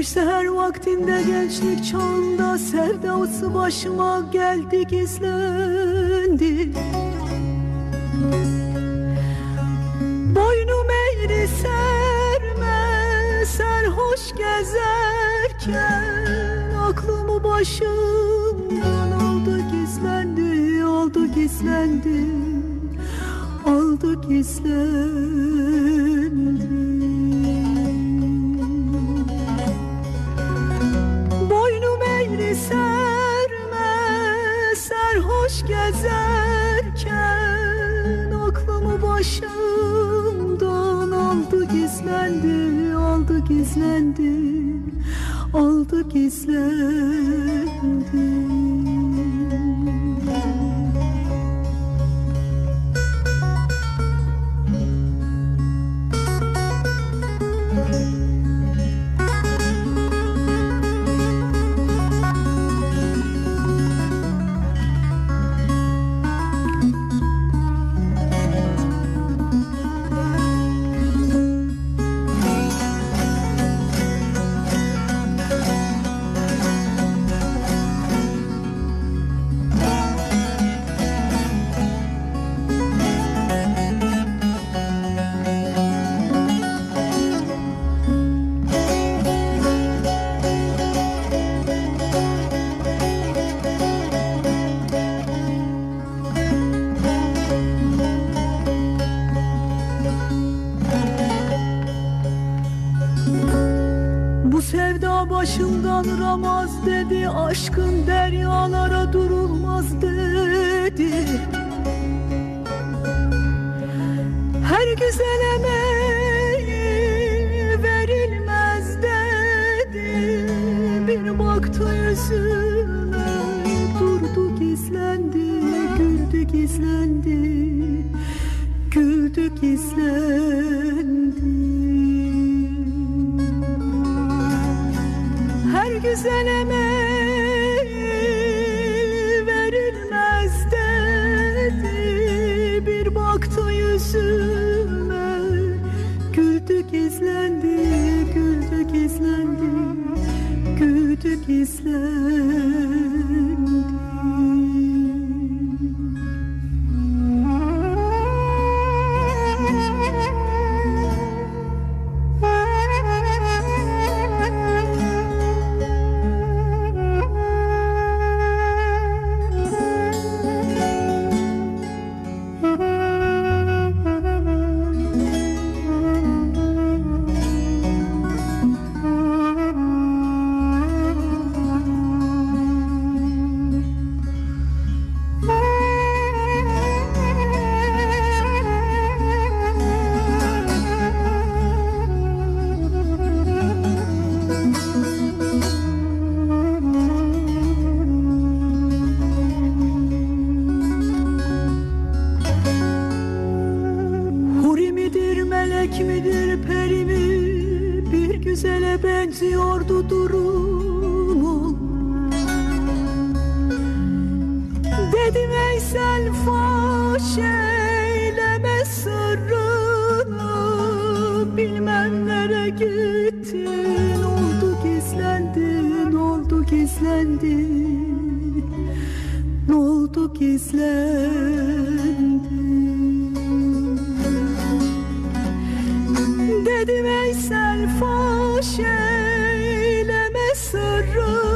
Bir seher vaktinde gençlik çağında sevdası başıma geldi gizlendi. Boynum eğri serme serhoş gezerken Aklımı başımdan aldı gizlendi aldı gizlendi Aldı gizlendi başımdan Aldı gizlendi Aldı gizlendi Aldı gizlendi sevda başımdan ramaz dedi Aşkın deryalara durulmaz dedi. Her güzel emeği verilmez dedi. Bir baktı yüzüme durdu gizlendi Güldü gizlendi. Güldü gizlendi emeği verilmez dedi. Bir baktı yüzüme. Güldü gizlendi, güldü gizlendi. Güldü gizlendi Huri midir, melek midir, peri mi? Bir güzele benziyordu durumu Dedim Veysel faş eyleme sırrını. Bilmem nere gittin, oldu gizlendin, oldu gizlendin. Oldu gizlendin Dedi Veysel faş eyleme sırrını